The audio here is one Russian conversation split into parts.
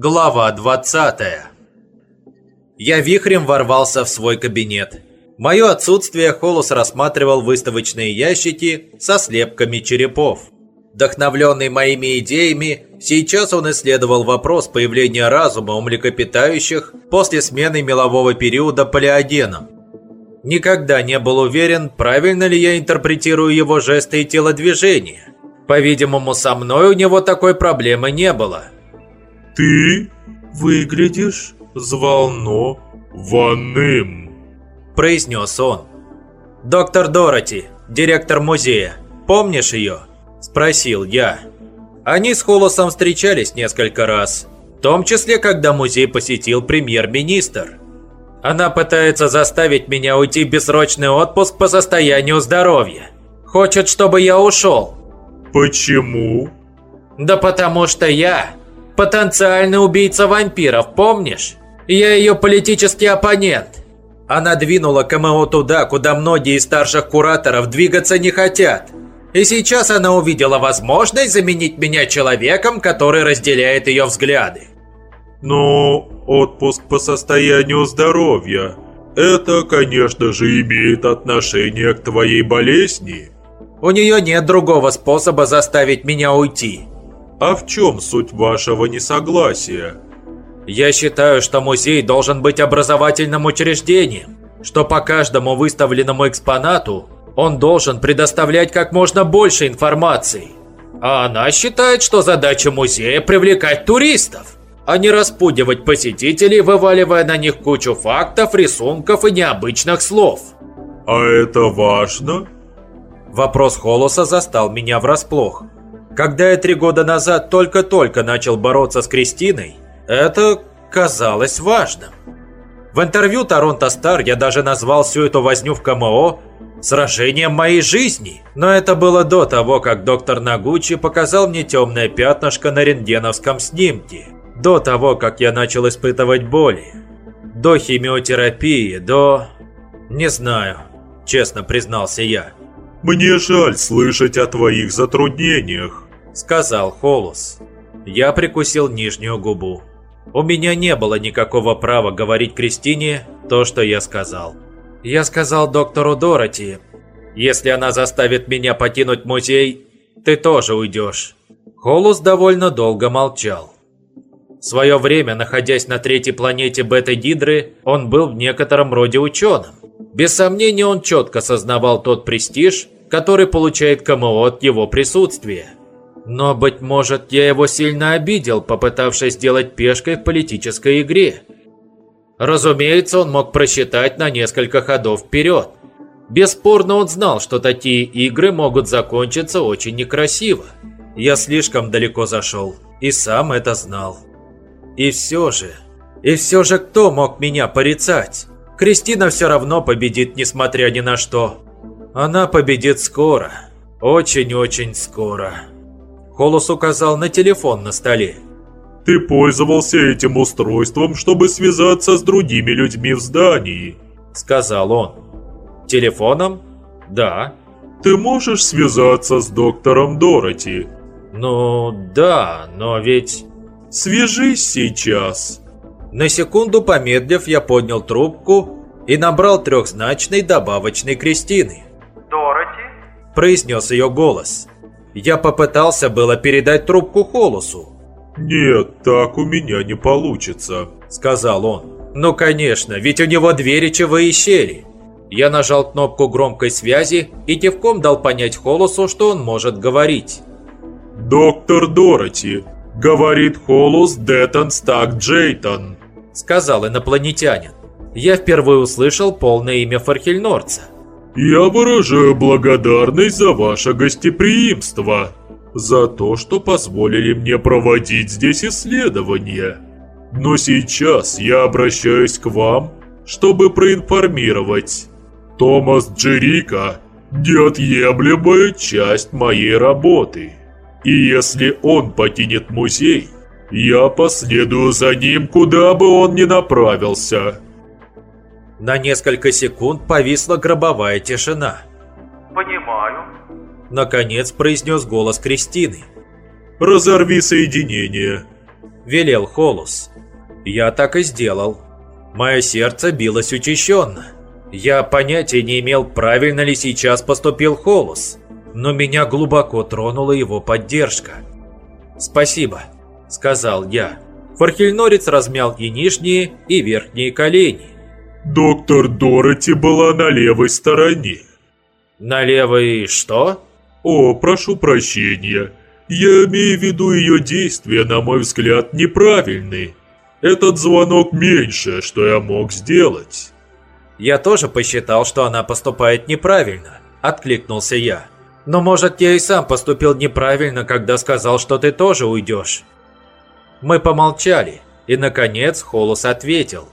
Глава 20 Я вихрем ворвался в свой кабинет. В мое отсутствие Холос рассматривал выставочные ящики со слепками черепов. Вдохновленный моими идеями, сейчас он исследовал вопрос появления разума у млекопитающих после смены мелового периода палеогеном. Никогда не был уверен, правильно ли я интерпретирую его жесты и телодвижения. По-видимому, со мной у него такой проблемы не было – «Ты выглядишь взволнованным», – произнес он. «Доктор Дороти, директор музея, помнишь ее?» – спросил я. Они с Холосом встречались несколько раз, в том числе, когда музей посетил премьер-министр. Она пытается заставить меня уйти в бессрочный отпуск по состоянию здоровья. Хочет, чтобы я ушел. Почему? Да потому что я потенциальный убийца вампиров, помнишь? Я ее политический оппонент. Она двинула КМО туда, куда многие из старших кураторов двигаться не хотят. И сейчас она увидела возможность заменить меня человеком, который разделяет ее взгляды. Но отпуск по состоянию здоровья, это, конечно же, имеет отношение к твоей болезни. У нее нет другого способа заставить меня уйти. А в чем суть вашего несогласия? Я считаю, что музей должен быть образовательным учреждением, что по каждому выставленному экспонату он должен предоставлять как можно больше информации. А она считает, что задача музея привлекать туристов, а не распугивать посетителей, вываливая на них кучу фактов, рисунков и необычных слов. А это важно? Вопрос Холоса застал меня врасплох. Когда я три года назад только-только начал бороться с Кристиной, это казалось важным. В интервью Торонто Стар я даже назвал всю эту возню в КМО сражением моей жизни. Но это было до того, как доктор Нагучи показал мне темное пятнышко на рентгеновском снимке. До того, как я начал испытывать боли. До химиотерапии, до... Не знаю, честно признался я. Мне жаль слышать о твоих затруднениях сказал Холос. Я прикусил нижнюю губу. У меня не было никакого права говорить Кристине то, что я сказал. Я сказал доктору Дороти, если она заставит меня покинуть музей, ты тоже уйдешь. Холос довольно долго молчал. В свое время, находясь на третьей планете Бета-Гидры, он был в некотором роде ученым. Без сомнения, он четко сознавал тот престиж, который получает КМО от его присутствия. Но, быть может, я его сильно обидел, попытавшись сделать пешкой в политической игре. Разумеется, он мог просчитать на несколько ходов вперед. Бесспорно, он знал, что такие игры могут закончиться очень некрасиво. Я слишком далеко зашел, и сам это знал. И все же... И все же кто мог меня порицать? Кристина все равно победит, несмотря ни на что. Она победит скоро. Очень-очень скоро. Холос указал на телефон на столе. «Ты пользовался этим устройством, чтобы связаться с другими людьми в здании», — сказал он. «Телефоном? Да». «Ты можешь связаться с доктором Дороти?» «Ну, да, но ведь...» «Свяжись сейчас». На секунду помедлив, я поднял трубку и набрал трехзначный добавочный Кристины. «Дороти?» – произнес ее голос. Я попытался было передать трубку Холосу. «Нет, так у меня не получится», — сказал он. «Ну, конечно, ведь у него две речевые щели». Я нажал кнопку громкой связи и кивком дал понять Холосу, что он может говорить. «Доктор Дороти, говорит Холос Детон Стак Джейтон», — сказал инопланетянин. Я впервые услышал полное имя Фархельнорца. Я выражаю благодарность за ваше гостеприимство, за то, что позволили мне проводить здесь исследования. Но сейчас я обращаюсь к вам, чтобы проинформировать. Томас Джерика – неотъемлемая часть моей работы. И если он покинет музей, я последую за ним, куда бы он ни направился. На несколько секунд повисла гробовая тишина. «Понимаю», — наконец произнес голос Кристины. «Разорви соединение», — велел Холус. Я так и сделал. Мое сердце билось учащенно. Я понятия не имел, правильно ли сейчас поступил Холус, но меня глубоко тронула его поддержка. «Спасибо», — сказал я. Фархельнорец размял и нижние, и верхние колени. Доктор Дороти была на левой стороне. «На левой что?» О, прошу прощения. Я имею в виду ее действия, на мой взгляд, неправильные. Этот звонок меньше, что я мог сделать. Я тоже посчитал, что она поступает неправильно, откликнулся я. Но может я и сам поступил неправильно, когда сказал, что ты тоже уйдешь. Мы помолчали, и наконец Холос ответил.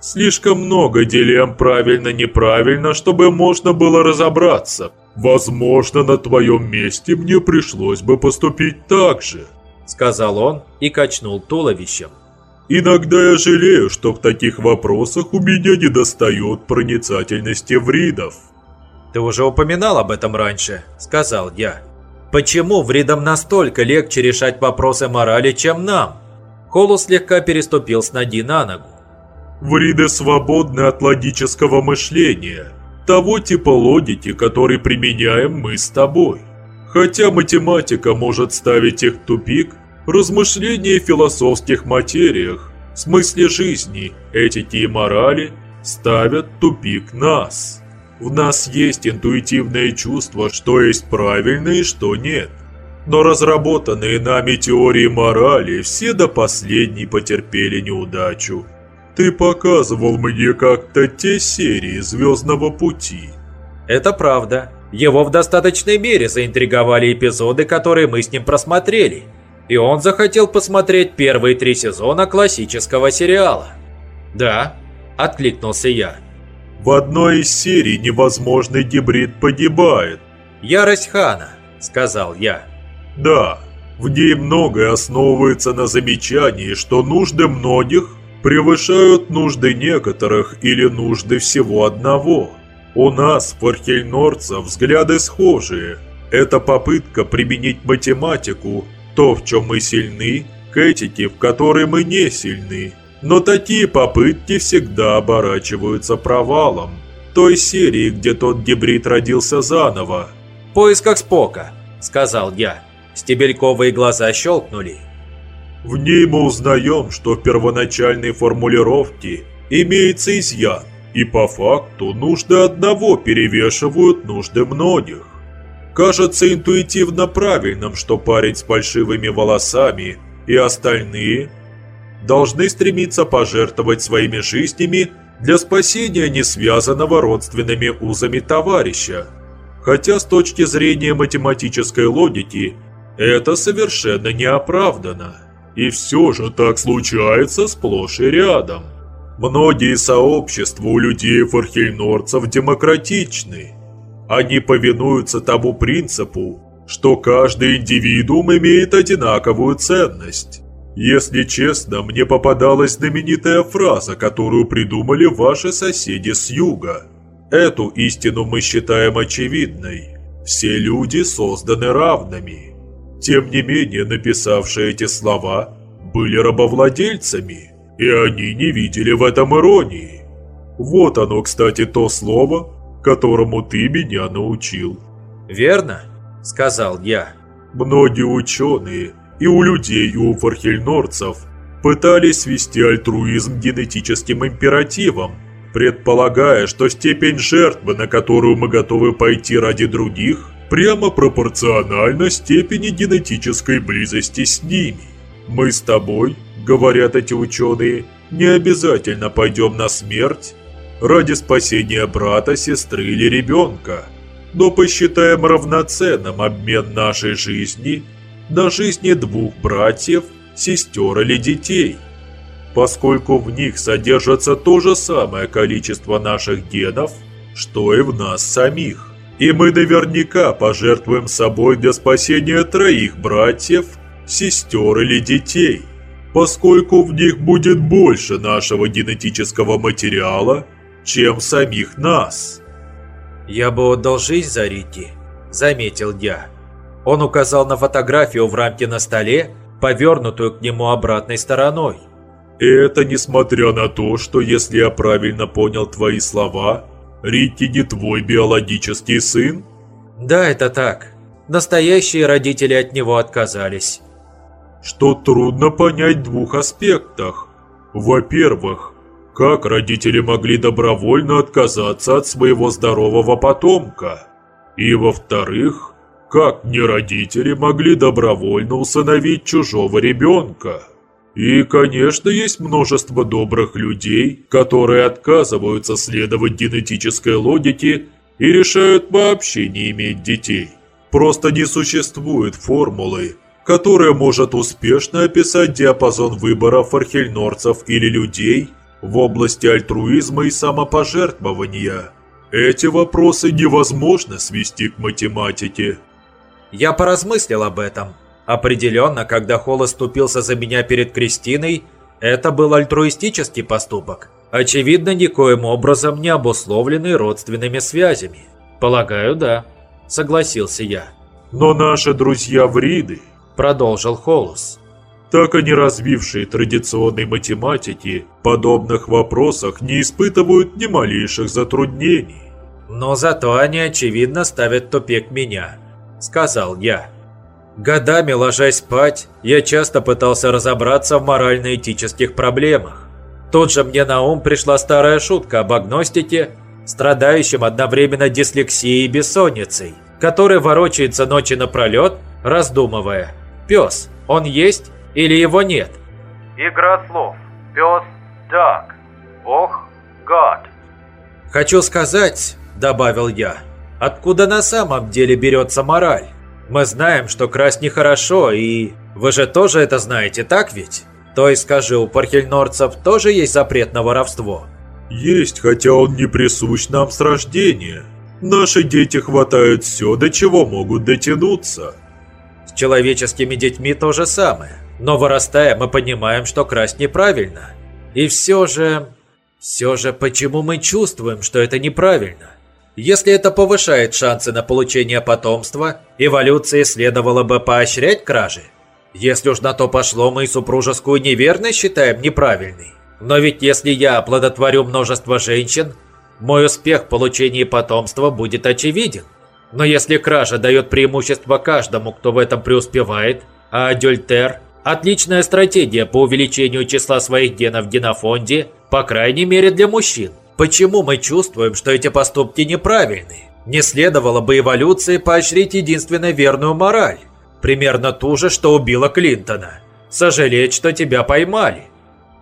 Слишком много дилемм правильно-неправильно, чтобы можно было разобраться. Возможно, на твоем месте мне пришлось бы поступить так же. Сказал он и качнул туловищем. Иногда я жалею, что в таких вопросах у меня не достает проницательности вридов. Ты уже упоминал об этом раньше, сказал я. Почему вридам настолько легче решать вопросы морали, чем нам? Холу слегка переступил с ноги на ногу. Вриды свободны от логического мышления, того типа логики, который применяем мы с тобой. Хотя математика может ставить их в тупик, размышления в философских материях, в смысле жизни, этики и морали ставят в тупик нас. В нас есть интуитивное чувство, что есть правильно и что нет. Но разработанные нами теории морали все до последней потерпели неудачу. Ты показывал мне как-то те серии «Звездного пути». Это правда. Его в достаточной мере заинтриговали эпизоды, которые мы с ним просмотрели. И он захотел посмотреть первые три сезона классического сериала. «Да», – откликнулся я. «В одной из серий невозможный гибрид погибает». «Ярость Хана», – сказал я. «Да, в ней многое основывается на замечании, что нужды многих превышают нужды некоторых или нужды всего одного. У нас, фархельнорцев, взгляды схожие. Это попытка применить математику, то, в чем мы сильны, к этике, в которой мы не сильны. Но такие попытки всегда оборачиваются провалом. Той серии, где тот гибрид родился заново. «В поисках Спока», — сказал я. Стебельковые глаза щелкнули. В ней мы узнаем, что в первоначальной формулировке имеется изъян, и по факту нужды одного перевешивают нужды многих. Кажется интуитивно правильным, что парень с фальшивыми волосами и остальные должны стремиться пожертвовать своими жизнями для спасения несвязанного родственными узами товарища. Хотя с точки зрения математической логики это совершенно неоправданно. И все же так случается сплошь и рядом. Многие сообщества у людей-фархельнорцев демократичны. Они повинуются тому принципу, что каждый индивидуум имеет одинаковую ценность. Если честно, мне попадалась знаменитая фраза, которую придумали ваши соседи с юга. Эту истину мы считаем очевидной. Все люди созданы равными. Тем не менее, написавшие эти слова были рабовладельцами, и они не видели в этом иронии. Вот оно, кстати, то слово, которому ты меня научил. «Верно», — сказал я. Многие ученые, и у людей, и у фархельнорцев, пытались свести альтруизм генетическим императивом, предполагая, что степень жертвы, на которую мы готовы пойти ради других, прямо пропорциональна степени генетической близости с ними. Мы с тобой, говорят эти ученые, не обязательно пойдем на смерть ради спасения брата, сестры или ребенка, но посчитаем равноценным обмен нашей жизни на жизни двух братьев, сестер или детей, поскольку в них содержится то же самое количество наших генов, что и в нас самих. И мы наверняка пожертвуем собой для спасения троих братьев, сестер или детей, поскольку в них будет больше нашего генетического материала, чем самих нас. «Я бы отдал жизнь за Рики», — заметил я. Он указал на фотографию в рамке на столе, повернутую к нему обратной стороной. Это несмотря на то, что если я правильно понял твои слова, Рикки не твой биологический сын? Да, это так. Настоящие родители от него отказались. Что трудно понять в двух аспектах. Во-первых, как родители могли добровольно отказаться от своего здорового потомка? И во-вторых, как не родители могли добровольно усыновить чужого ребенка? И, конечно, есть множество добрых людей, которые отказываются следовать генетической логике и решают вообще не иметь детей. Просто не существует формулы, которая может успешно описать диапазон выборов архельнорцев или людей в области альтруизма и самопожертвования. Эти вопросы невозможно свести к математике. Я поразмыслил об этом. Определенно, когда Холл ступился за меня перед Кристиной, это был альтруистический поступок, очевидно, никоим образом не обусловленный родственными связями. Полагаю, да, согласился я. Но наши друзья Вриды, продолжил Холус, так и не развившие традиционной математики, в подобных вопросах не испытывают ни малейших затруднений. Но зато они, очевидно, ставят тупик меня, сказал я. Годами ложась спать, я часто пытался разобраться в морально-этических проблемах. Тут же мне на ум пришла старая шутка об агностике, страдающем одновременно дислексией и бессонницей, который ворочается ночи напролет, раздумывая, пес, он есть или его нет? Игра слов. Пес, так. Ох, гад. Хочу сказать, добавил я, откуда на самом деле берется мораль? Мы знаем, что красть нехорошо, и... Вы же тоже это знаете, так ведь? То есть, скажи, у пархельнорцев тоже есть запрет на воровство? Есть, хотя он не присущ нам с рождения. Наши дети хватают все, до чего могут дотянуться. С человеческими детьми то же самое. Но вырастая, мы понимаем, что красть неправильно. И все же... Все же, почему мы чувствуем, что это неправильно? Если это повышает шансы на получение потомства, эволюции следовало бы поощрять кражи. Если уж на то пошло, мы супружескую неверность считаем неправильной. Но ведь если я оплодотворю множество женщин, мой успех в получении потомства будет очевиден. Но если кража дает преимущество каждому, кто в этом преуспевает, а адюльтер – отличная стратегия по увеличению числа своих генов в генофонде, по крайней мере для мужчин – Почему мы чувствуем, что эти поступки неправильны? Не следовало бы эволюции поощрить единственно верную мораль. Примерно ту же, что убила Клинтона. Сожалеть, что тебя поймали.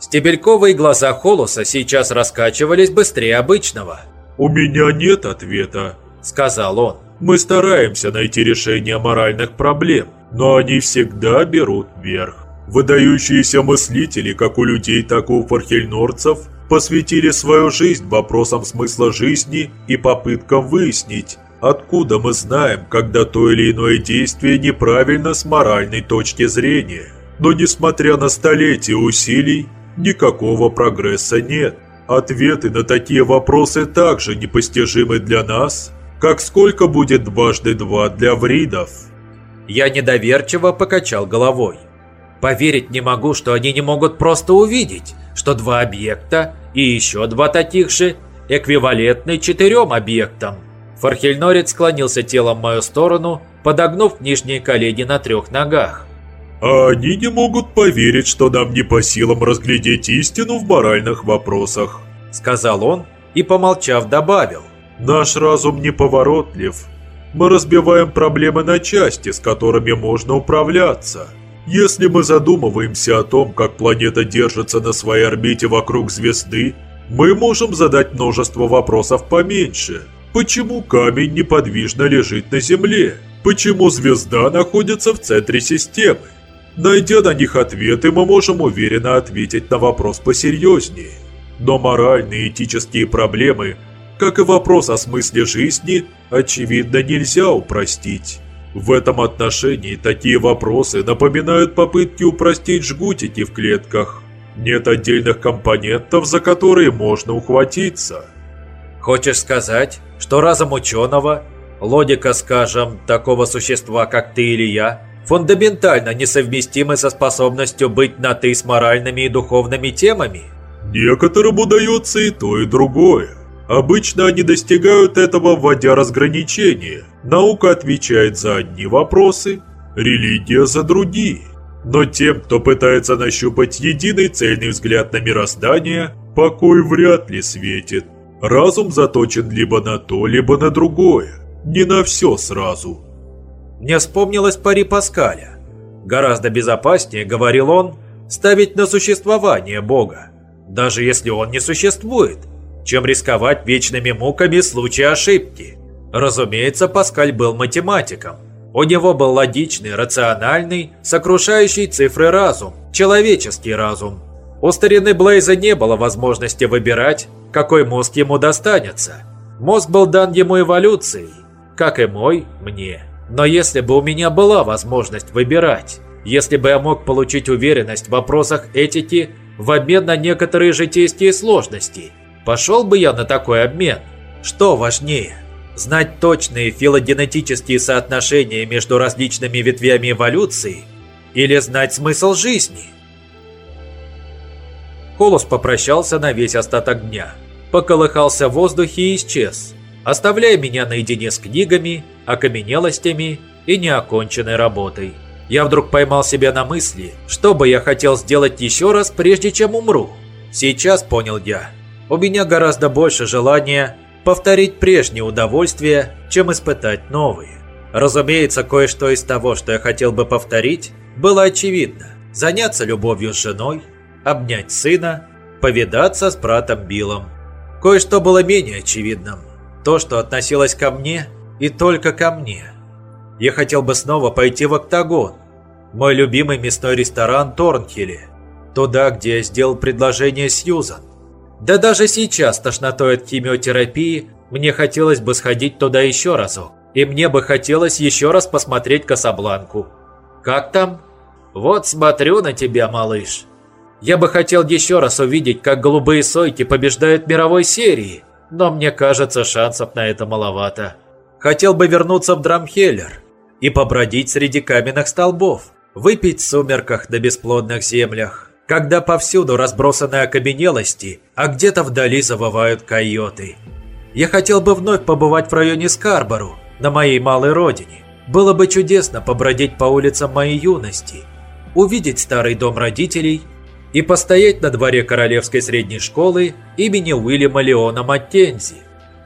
Стебельковые глаза Холоса сейчас раскачивались быстрее обычного. «У меня нет ответа», — сказал он. «Мы стараемся найти решение моральных проблем, но они всегда берут верх. Выдающиеся мыслители, как у людей, так и у фархельнорцев, посвятили свою жизнь вопросам смысла жизни и попыткам выяснить, откуда мы знаем, когда то или иное действие неправильно с моральной точки зрения. Но несмотря на столетия усилий, никакого прогресса нет. Ответы на такие вопросы также непостижимы для нас, как сколько будет дважды два для вридов. Я недоверчиво покачал головой. Поверить не могу, что они не могут просто увидеть, что два объекта и еще два таких же эквивалентны четырем объектам. Фархельнорец склонился телом в мою сторону, подогнув нижние колени на трех ногах. А они не могут поверить, что нам не по силам разглядеть истину в моральных вопросах, сказал он и, помолчав, добавил. Наш разум неповоротлив. Мы разбиваем проблемы на части, с которыми можно управляться. Если мы задумываемся о том, как планета держится на своей орбите вокруг звезды, мы можем задать множество вопросов поменьше. Почему камень неподвижно лежит на Земле? Почему звезда находится в центре системы? Найдя на них ответы, мы можем уверенно ответить на вопрос посерьезнее. Но моральные и этические проблемы, как и вопрос о смысле жизни, очевидно нельзя упростить. В этом отношении такие вопросы напоминают попытки упростить жгутики в клетках. Нет отдельных компонентов, за которые можно ухватиться. Хочешь сказать, что разум ученого, логика, скажем, такого существа, как ты или я, фундаментально несовместимы со способностью быть на «ты» с моральными и духовными темами? Некоторым удается и то, и другое. Обычно они достигают этого, вводя разграничения. Наука отвечает за одни вопросы, религия за другие. Но тем, кто пытается нащупать единый цельный взгляд на мироздание, покой вряд ли светит. Разум заточен либо на то, либо на другое. Не на все сразу. Мне вспомнилось пари Паскаля. Гораздо безопаснее, говорил он, ставить на существование Бога, даже если он не существует, чем рисковать вечными муками в случае ошибки. Разумеется, Паскаль был математиком. У него был логичный, рациональный, сокрушающий цифры разум, человеческий разум. У старины Блейза не было возможности выбирать, какой мозг ему достанется. Мозг был дан ему эволюцией, как и мой мне. Но если бы у меня была возможность выбирать, если бы я мог получить уверенность в вопросах этики в обмен на некоторые житейские сложности, пошел бы я на такой обмен? Что важнее? Знать точные филогенетические соотношения между различными ветвями эволюции или знать смысл жизни? Холос попрощался на весь остаток дня, поколыхался в воздухе и исчез, оставляя меня наедине с книгами, окаменелостями и неоконченной работой. Я вдруг поймал себя на мысли, что бы я хотел сделать еще раз, прежде чем умру. Сейчас понял я, у меня гораздо больше желания повторить прежние удовольствия, чем испытать новые. Разумеется, кое-что из того, что я хотел бы повторить, было очевидно. Заняться любовью с женой, обнять сына, повидаться с братом Биллом. Кое-что было менее очевидным. То, что относилось ко мне и только ко мне. Я хотел бы снова пойти в Октагон, мой любимый мясной ресторан Торнхилле, туда, где я сделал предложение Сьюзан. Да даже сейчас, тошнотой от химиотерапии, мне хотелось бы сходить туда еще разок. И мне бы хотелось еще раз посмотреть Касабланку. Как там? Вот смотрю на тебя, малыш. Я бы хотел еще раз увидеть, как голубые сойки побеждают мировой серии, но мне кажется, шансов на это маловато. Хотел бы вернуться в Драмхеллер и побродить среди каменных столбов, выпить в сумерках на бесплодных землях, когда повсюду разбросаны окаменелости, а где-то вдали завывают койоты. Я хотел бы вновь побывать в районе Скарбору, на моей малой родине. Было бы чудесно побродить по улицам моей юности, увидеть старый дом родителей – и постоять на дворе Королевской средней школы имени Уильяма Леона Маттензи,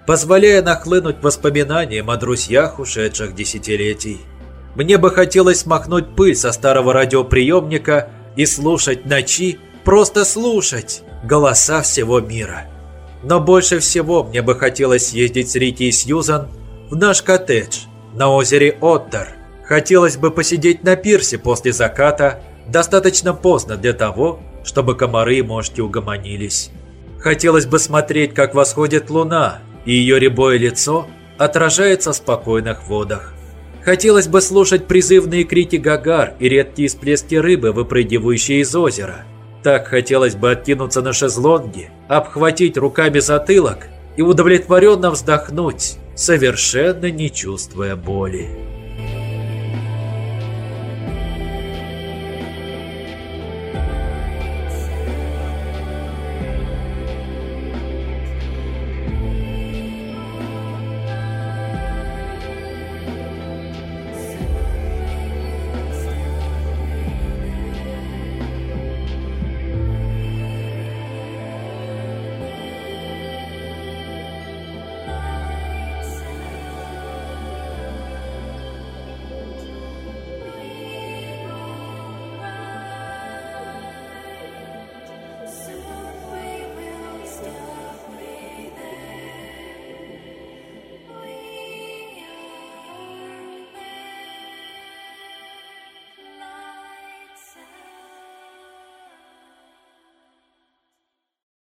позволяя нахлынуть воспоминаниям о друзьях ушедших десятилетий. Мне бы хотелось смахнуть пыль со старого радиоприемника и слушать ночи, просто слушать голоса всего мира. Но больше всего мне бы хотелось ездить с Рити и Сьюзан в наш коттедж на озере Оттер. Хотелось бы посидеть на пирсе после заката, достаточно поздно для того, чтобы комары мошки угомонились. Хотелось бы смотреть, как восходит луна, и ее рябое лицо отражается в спокойных водах. Хотелось бы слушать призывные крики гагар и редкие всплески рыбы, выпрыгивающие из озера. Так хотелось бы откинуться на шезлонге, обхватить руками затылок и удовлетворенно вздохнуть, совершенно не чувствуя боли.